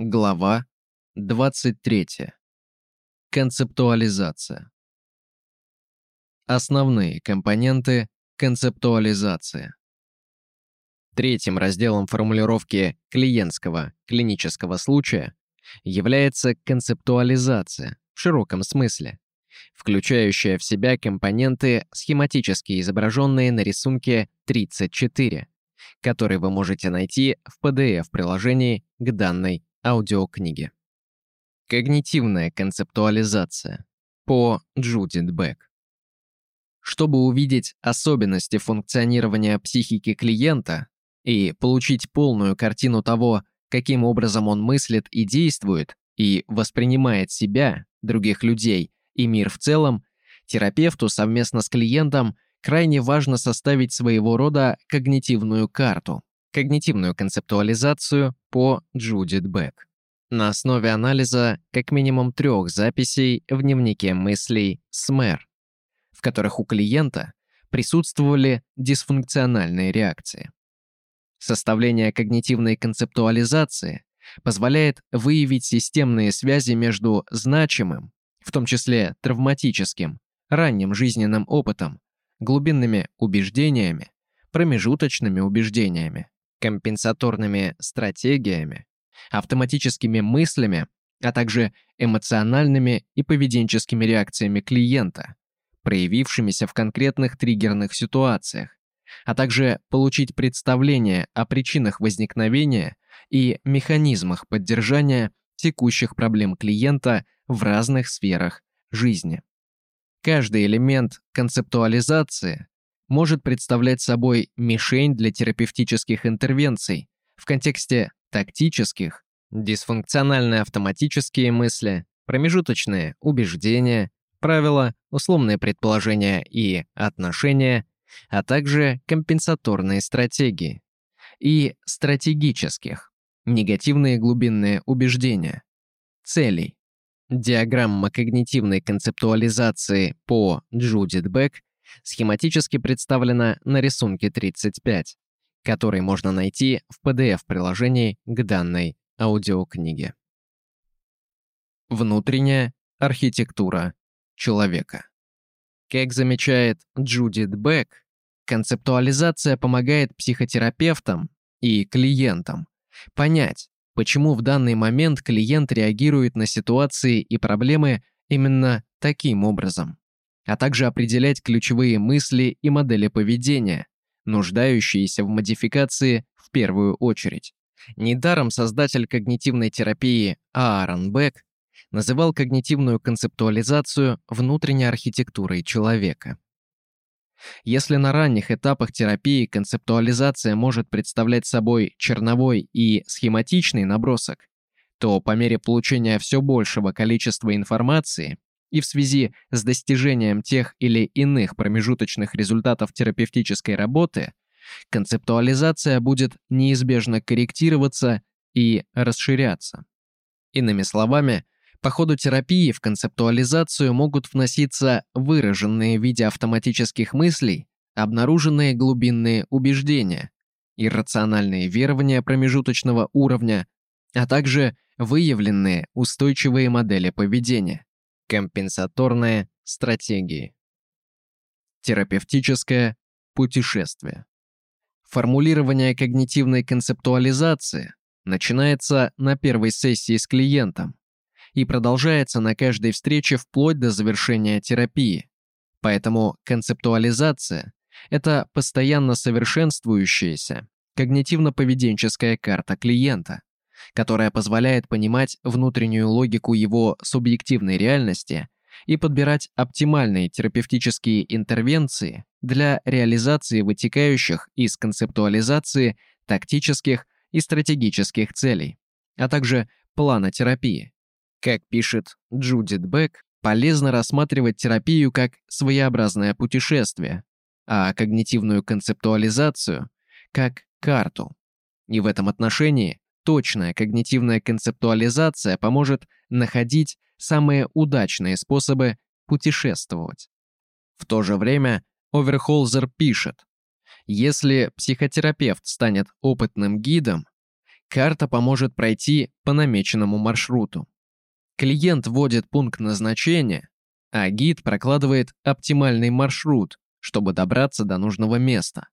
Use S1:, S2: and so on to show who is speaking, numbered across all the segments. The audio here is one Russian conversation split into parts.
S1: Глава 23. Концептуализация. Основные компоненты концептуализации. Третьим разделом формулировки клиентского клинического случая является концептуализация в широком смысле, включающая в себя компоненты, схематически изображенные на рисунке 34, который вы можете найти в PDF-приложении к данной аудиокниги. Когнитивная концептуализация по Джудит Бек. Чтобы увидеть особенности функционирования психики клиента и получить полную картину того, каким образом он мыслит и действует, и воспринимает себя, других людей и мир в целом, терапевту совместно с клиентом крайне важно составить своего рода когнитивную карту, когнитивную концептуализацию по Джудит Бек. На основе анализа как минимум трех записей в дневнике мыслей СМЭР, в которых у клиента присутствовали дисфункциональные реакции. Составление когнитивной концептуализации позволяет выявить системные связи между значимым, в том числе травматическим, ранним жизненным опытом, глубинными убеждениями, промежуточными убеждениями, компенсаторными стратегиями, автоматическими мыслями, а также эмоциональными и поведенческими реакциями клиента, проявившимися в конкретных триггерных ситуациях, а также получить представление о причинах возникновения и механизмах поддержания текущих проблем клиента в разных сферах жизни. Каждый элемент концептуализации может представлять собой мишень для терапевтических интервенций в контексте тактических, дисфункциональные автоматические мысли, промежуточные убеждения, правила, условные предположения и отношения, а также компенсаторные стратегии и стратегических, негативные глубинные убеждения, целей. Диаграмма когнитивной концептуализации по Джудит Бек схематически представлена на рисунке 35, который можно найти в PDF-приложении к данной аудиокниге. Внутренняя архитектура человека. Как замечает Джудит Бек, концептуализация помогает психотерапевтам и клиентам понять, почему в данный момент клиент реагирует на ситуации и проблемы именно таким образом а также определять ключевые мысли и модели поведения, нуждающиеся в модификации в первую очередь. Недаром создатель когнитивной терапии Аарон Бек называл когнитивную концептуализацию внутренней архитектурой человека. Если на ранних этапах терапии концептуализация может представлять собой черновой и схематичный набросок, то по мере получения все большего количества информации и в связи с достижением тех или иных промежуточных результатов терапевтической работы, концептуализация будет неизбежно корректироваться и расширяться. Иными словами, по ходу терапии в концептуализацию могут вноситься выраженные в виде автоматических мыслей, обнаруженные глубинные убеждения, иррациональные верования промежуточного уровня, а также выявленные устойчивые модели поведения. Компенсаторные стратегии. Терапевтическое путешествие. Формулирование когнитивной концептуализации начинается на первой сессии с клиентом и продолжается на каждой встрече вплоть до завершения терапии. Поэтому концептуализация – это постоянно совершенствующаяся когнитивно-поведенческая карта клиента которая позволяет понимать внутреннюю логику его субъективной реальности и подбирать оптимальные терапевтические интервенции для реализации вытекающих из концептуализации тактических и стратегических целей, а также плана терапии. Как пишет Джудит Бек, полезно рассматривать терапию как своеобразное путешествие, а когнитивную концептуализацию – как карту. И в этом отношении точная когнитивная концептуализация поможет находить самые удачные способы путешествовать. В то же время Оверхолзер пишет, если психотерапевт станет опытным гидом, Карта поможет пройти по намеченному маршруту. Клиент вводит пункт назначения, а гид прокладывает оптимальный маршрут, чтобы добраться до нужного места.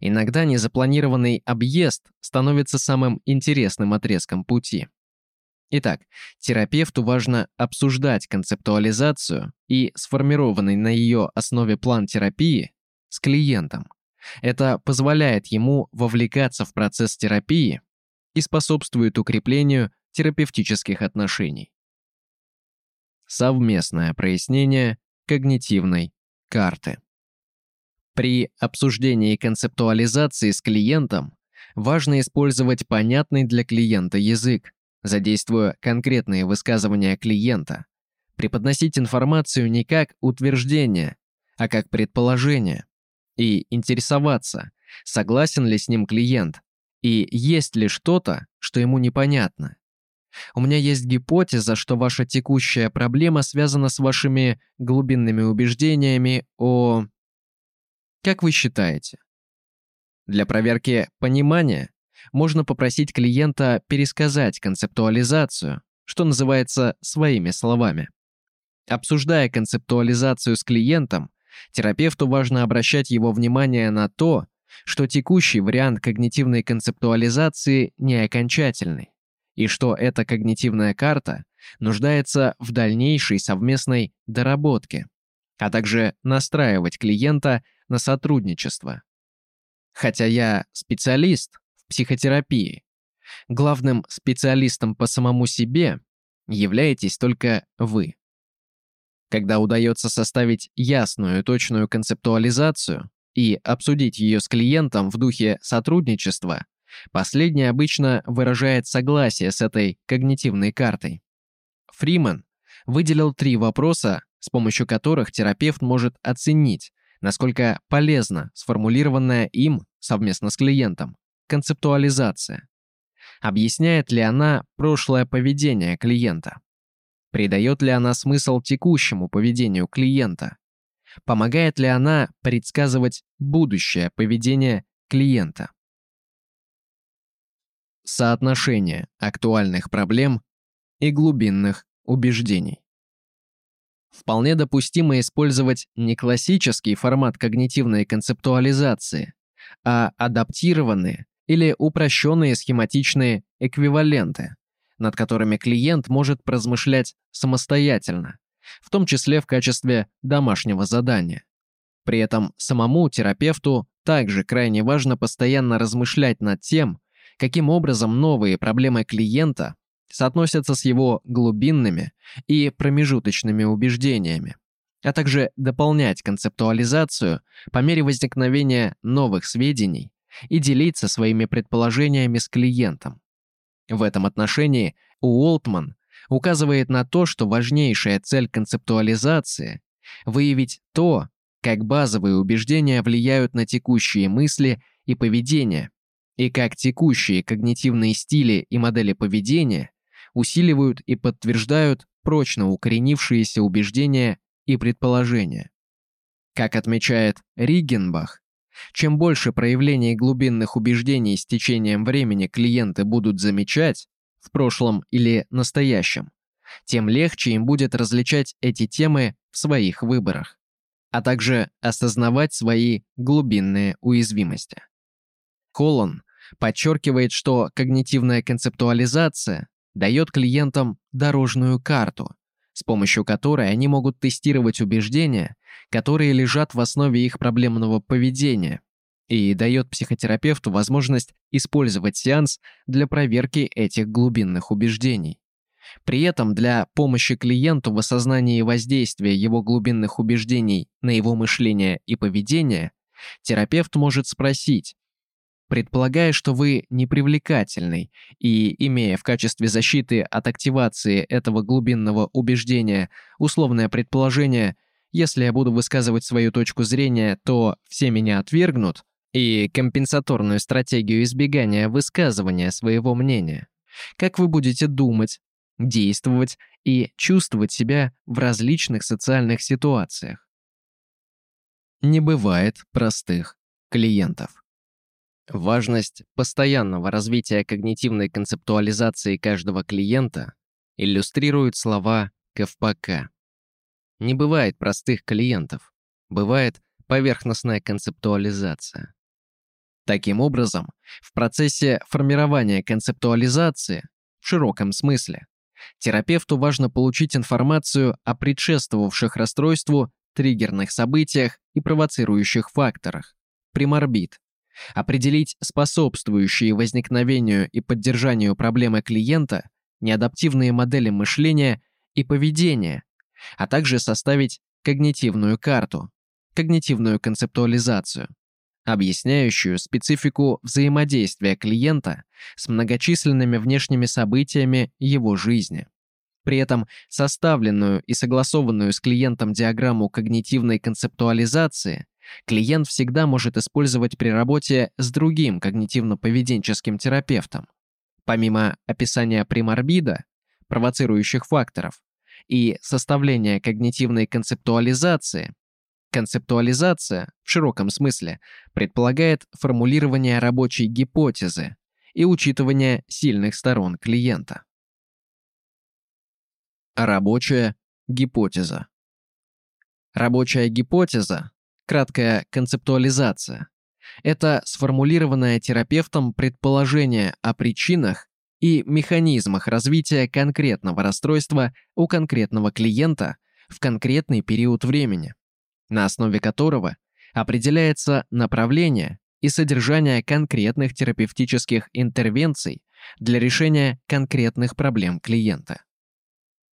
S1: Иногда незапланированный объезд становится самым интересным отрезком пути. Итак, терапевту важно обсуждать концептуализацию и сформированный на ее основе план терапии с клиентом. Это позволяет ему вовлекаться в процесс терапии и способствует укреплению терапевтических отношений. Совместное прояснение когнитивной карты. При обсуждении концептуализации с клиентом важно использовать понятный для клиента язык, задействуя конкретные высказывания клиента, преподносить информацию не как утверждение, а как предположение, и интересоваться, согласен ли с ним клиент, и есть ли что-то, что ему непонятно. У меня есть гипотеза, что ваша текущая проблема связана с вашими глубинными убеждениями о как вы считаете? Для проверки понимания можно попросить клиента пересказать концептуализацию, что называется своими словами. Обсуждая концептуализацию с клиентом, терапевту важно обращать его внимание на то, что текущий вариант когнитивной концептуализации не окончательный, и что эта когнитивная карта нуждается в дальнейшей совместной доработке, а также настраивать клиента на сотрудничество. Хотя я специалист в психотерапии, главным специалистом по самому себе являетесь только вы. Когда удается составить ясную и точную концептуализацию и обсудить ее с клиентом в духе сотрудничества, последний обычно выражает согласие с этой когнитивной картой. Фриман выделил три вопроса, с помощью которых терапевт может оценить, насколько полезна сформулированная им совместно с клиентом концептуализация. Объясняет ли она прошлое поведение клиента? Придает ли она смысл текущему поведению клиента? Помогает ли она предсказывать будущее поведение клиента? Соотношение актуальных проблем и глубинных убеждений. Вполне допустимо использовать не классический формат когнитивной концептуализации, а адаптированные или упрощенные схематичные эквиваленты, над которыми клиент может поразмышлять самостоятельно, в том числе в качестве домашнего задания. При этом самому терапевту также крайне важно постоянно размышлять над тем, каким образом новые проблемы клиента соотносятся с его глубинными и промежуточными убеждениями, а также дополнять концептуализацию по мере возникновения новых сведений и делиться своими предположениями с клиентом. В этом отношении Уолтман указывает на то, что важнейшая цель концептуализации – выявить то, как базовые убеждения влияют на текущие мысли и поведение, и как текущие когнитивные стили и модели поведения усиливают и подтверждают прочно укоренившиеся убеждения и предположения. Как отмечает Ригенбах, чем больше проявлений глубинных убеждений с течением времени клиенты будут замечать, в прошлом или настоящем, тем легче им будет различать эти темы в своих выборах, а также осознавать свои глубинные уязвимости. Колон подчеркивает, что когнитивная концептуализация дает клиентам дорожную карту, с помощью которой они могут тестировать убеждения, которые лежат в основе их проблемного поведения, и дает психотерапевту возможность использовать сеанс для проверки этих глубинных убеждений. При этом для помощи клиенту в осознании воздействия его глубинных убеждений на его мышление и поведение, терапевт может спросить, Предполагая, что вы непривлекательный и имея в качестве защиты от активации этого глубинного убеждения условное предположение «если я буду высказывать свою точку зрения, то все меня отвергнут» и компенсаторную стратегию избегания высказывания своего мнения, как вы будете думать, действовать и чувствовать себя в различных социальных ситуациях. Не бывает простых клиентов. Важность постоянного развития когнитивной концептуализации каждого клиента иллюстрируют слова КФПК. Не бывает простых клиентов, бывает поверхностная концептуализация. Таким образом, в процессе формирования концептуализации, в широком смысле, терапевту важно получить информацию о предшествовавших расстройству триггерных событиях и провоцирующих факторах, приморбит, определить способствующие возникновению и поддержанию проблемы клиента, неадаптивные модели мышления и поведения, а также составить когнитивную карту, когнитивную концептуализацию, объясняющую специфику взаимодействия клиента с многочисленными внешними событиями его жизни. При этом составленную и согласованную с клиентом диаграмму когнитивной концептуализации клиент всегда может использовать при работе с другим когнитивно-поведенческим терапевтом. Помимо описания приморбида, провоцирующих факторов, и составления когнитивной концептуализации, концептуализация, в широком смысле, предполагает формулирование рабочей гипотезы и учитывание сильных сторон клиента. Рабочая гипотеза. Рабочая гипотеза Краткая концептуализация – это сформулированное терапевтом предположение о причинах и механизмах развития конкретного расстройства у конкретного клиента в конкретный период времени, на основе которого определяется направление и содержание конкретных терапевтических интервенций для решения конкретных проблем клиента.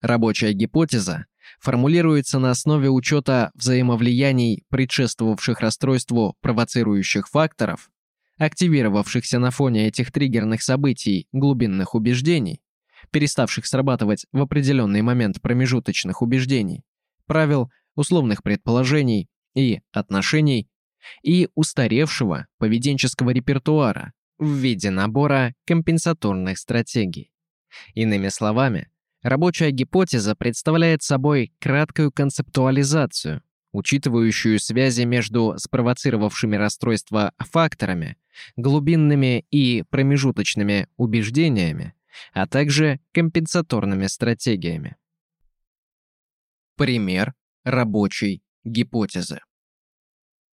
S1: Рабочая гипотеза формулируется на основе учета взаимовлияний предшествовавших расстройству провоцирующих факторов, активировавшихся на фоне этих триггерных событий глубинных убеждений, переставших срабатывать в определенный момент промежуточных убеждений, правил, условных предположений и отношений, и устаревшего поведенческого репертуара в виде набора компенсаторных стратегий. Иными словами, Рабочая гипотеза представляет собой краткую концептуализацию, учитывающую связи между спровоцировавшими расстройство факторами, глубинными и промежуточными убеждениями, а также компенсаторными стратегиями. Пример рабочей гипотезы.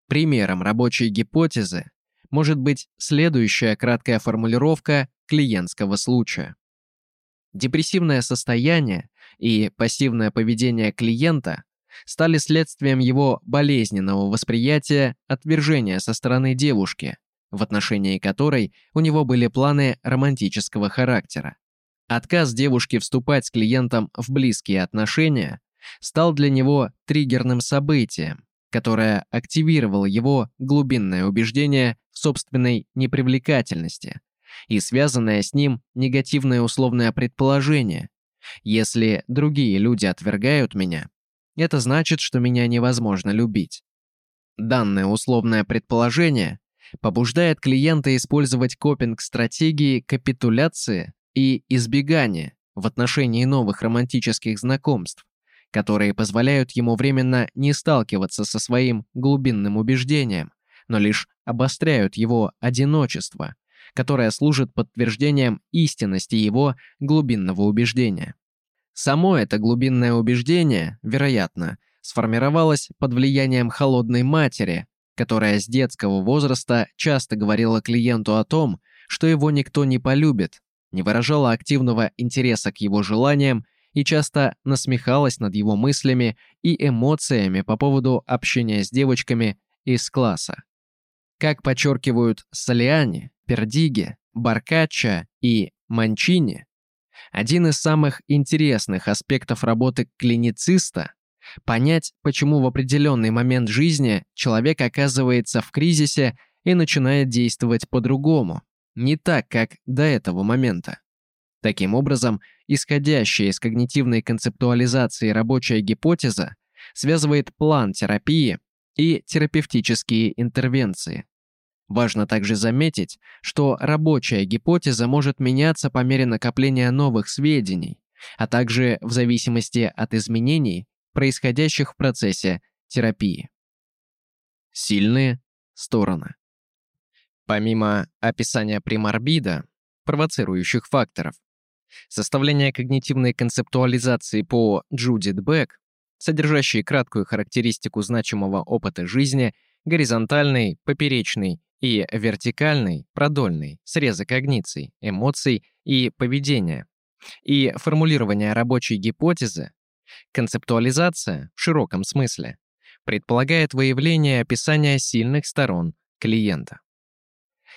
S1: Примером рабочей гипотезы может быть следующая краткая формулировка клиентского случая. Депрессивное состояние и пассивное поведение клиента стали следствием его болезненного восприятия отвержения со стороны девушки, в отношении которой у него были планы романтического характера. Отказ девушки вступать с клиентом в близкие отношения стал для него триггерным событием, которое активировало его глубинное убеждение в собственной непривлекательности, и связанное с ним негативное условное предположение. Если другие люди отвергают меня, это значит, что меня невозможно любить. Данное условное предположение побуждает клиента использовать копинг-стратегии капитуляции и избегания в отношении новых романтических знакомств, которые позволяют ему временно не сталкиваться со своим глубинным убеждением, но лишь обостряют его одиночество которая служит подтверждением истинности его глубинного убеждения. Само это глубинное убеждение, вероятно, сформировалось под влиянием холодной матери, которая с детского возраста часто говорила клиенту о том, что его никто не полюбит, не выражала активного интереса к его желаниям и часто насмехалась над его мыслями и эмоциями по поводу общения с девочками из класса. Как подчеркивают Солиани, Пердиге, Баркаччо и Манчини, один из самых интересных аспектов работы клинициста – понять, почему в определенный момент жизни человек оказывается в кризисе и начинает действовать по-другому, не так, как до этого момента. Таким образом, исходящая из когнитивной концептуализации рабочая гипотеза связывает план терапии и терапевтические интервенции. Важно также заметить, что рабочая гипотеза может меняться по мере накопления новых сведений, а также в зависимости от изменений, происходящих в процессе терапии. Сильные стороны. Помимо описания приморбида, провоцирующих факторов, составление когнитивной концептуализации по Джудит Бек, содержащей краткую характеристику значимого опыта жизни, горизонтальный, поперечный и вертикальный, продольный, срезы когниций, эмоций и поведения, и формулирование рабочей гипотезы, концептуализация в широком смысле, предполагает выявление и описание сильных сторон клиента.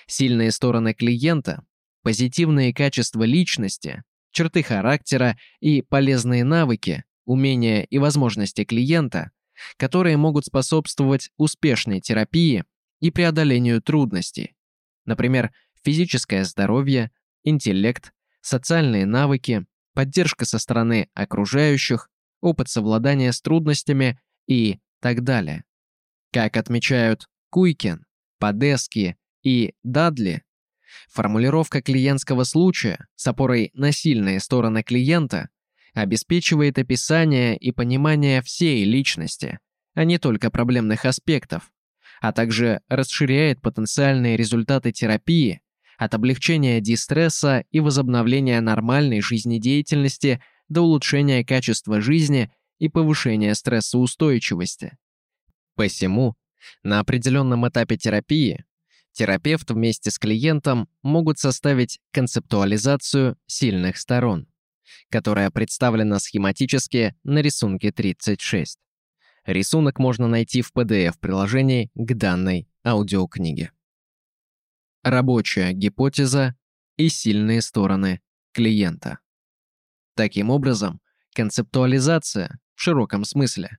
S1: Сильные стороны клиента, позитивные качества личности, черты характера и полезные навыки, умения и возможности клиента, которые могут способствовать успешной терапии и преодолению трудностей, например, физическое здоровье, интеллект, социальные навыки, поддержка со стороны окружающих, опыт совладания с трудностями и так далее. Как отмечают Куйкин, Подески и Дадли, формулировка клиентского случая с опорой на сильные стороны клиента обеспечивает описание и понимание всей личности, а не только проблемных аспектов, а также расширяет потенциальные результаты терапии от облегчения дистресса и возобновления нормальной жизнедеятельности до улучшения качества жизни и повышения стрессоустойчивости. Посему, на определенном этапе терапии терапевт вместе с клиентом могут составить концептуализацию сильных сторон, которая представлена схематически на рисунке 36. Рисунок можно найти в PDF-приложении к данной аудиокниге. Рабочая гипотеза и сильные стороны клиента. Таким образом, концептуализация в широком смысле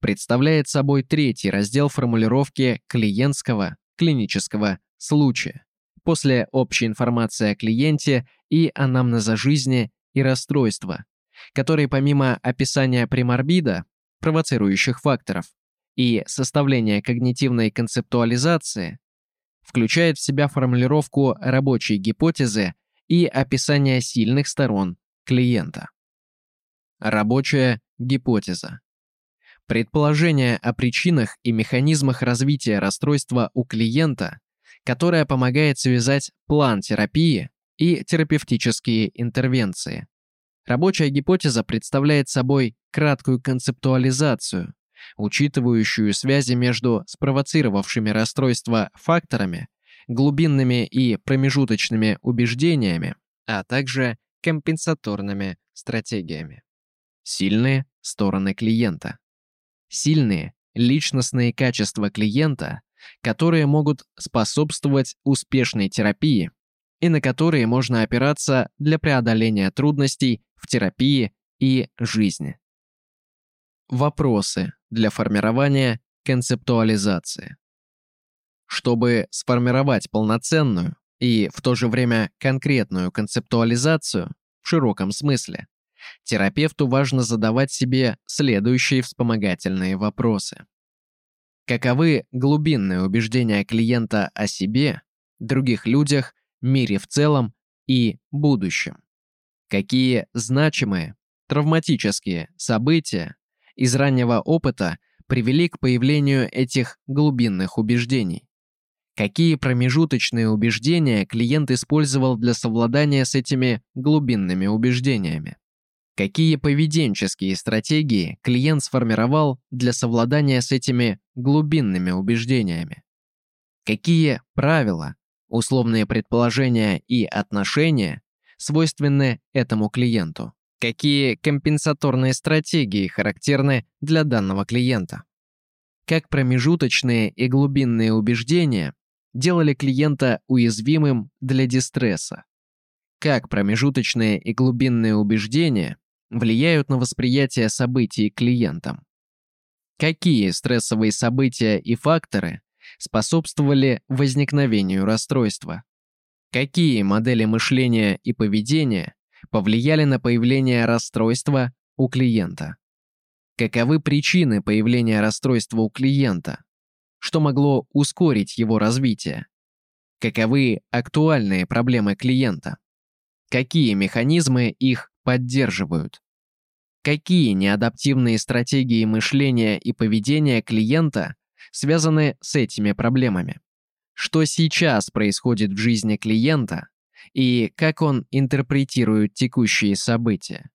S1: представляет собой третий раздел формулировки клиентского клинического случая. После общей информации о клиенте и анамнеза жизни и расстройства, который помимо описания приморбида, провоцирующих факторов, и составления когнитивной концептуализации, включает в себя формулировку рабочей гипотезы и описание сильных сторон клиента. Рабочая гипотеза. Предположение о причинах и механизмах развития расстройства у клиента, которое помогает связать план терапии и терапевтические интервенции. Рабочая гипотеза представляет собой краткую концептуализацию, учитывающую связи между спровоцировавшими расстройство факторами, глубинными и промежуточными убеждениями, а также компенсаторными стратегиями. Сильные стороны клиента сильные личностные качества клиента, которые могут способствовать успешной терапии и на которые можно опираться для преодоления трудностей в терапии и жизни. Вопросы для формирования концептуализации. Чтобы сформировать полноценную и в то же время конкретную концептуализацию в широком смысле, терапевту важно задавать себе следующие вспомогательные вопросы. Каковы глубинные убеждения клиента о себе, других людях, мире в целом и будущем? Какие значимые, травматические события из раннего опыта привели к появлению этих глубинных убеждений? Какие промежуточные убеждения клиент использовал для совладания с этими глубинными убеждениями? Какие поведенческие стратегии клиент сформировал для совладания с этими глубинными убеждениями? Какие правила, условные предположения и отношения свойственны этому клиенту? Какие компенсаторные стратегии характерны для данного клиента? Как промежуточные и глубинные убеждения делали клиента уязвимым для дистресса? Как промежуточные и глубинные убеждения влияют на восприятие событий клиентам. Какие стрессовые события и факторы способствовали возникновению расстройства? Какие модели мышления и поведения повлияли на появление расстройства у клиента? Каковы причины появления расстройства у клиента? Что могло ускорить его развитие? Каковы актуальные проблемы клиента? Какие механизмы их поддерживают? Какие неадаптивные стратегии мышления и поведения клиента связаны с этими проблемами? что сейчас происходит в жизни клиента и как он интерпретирует текущие события.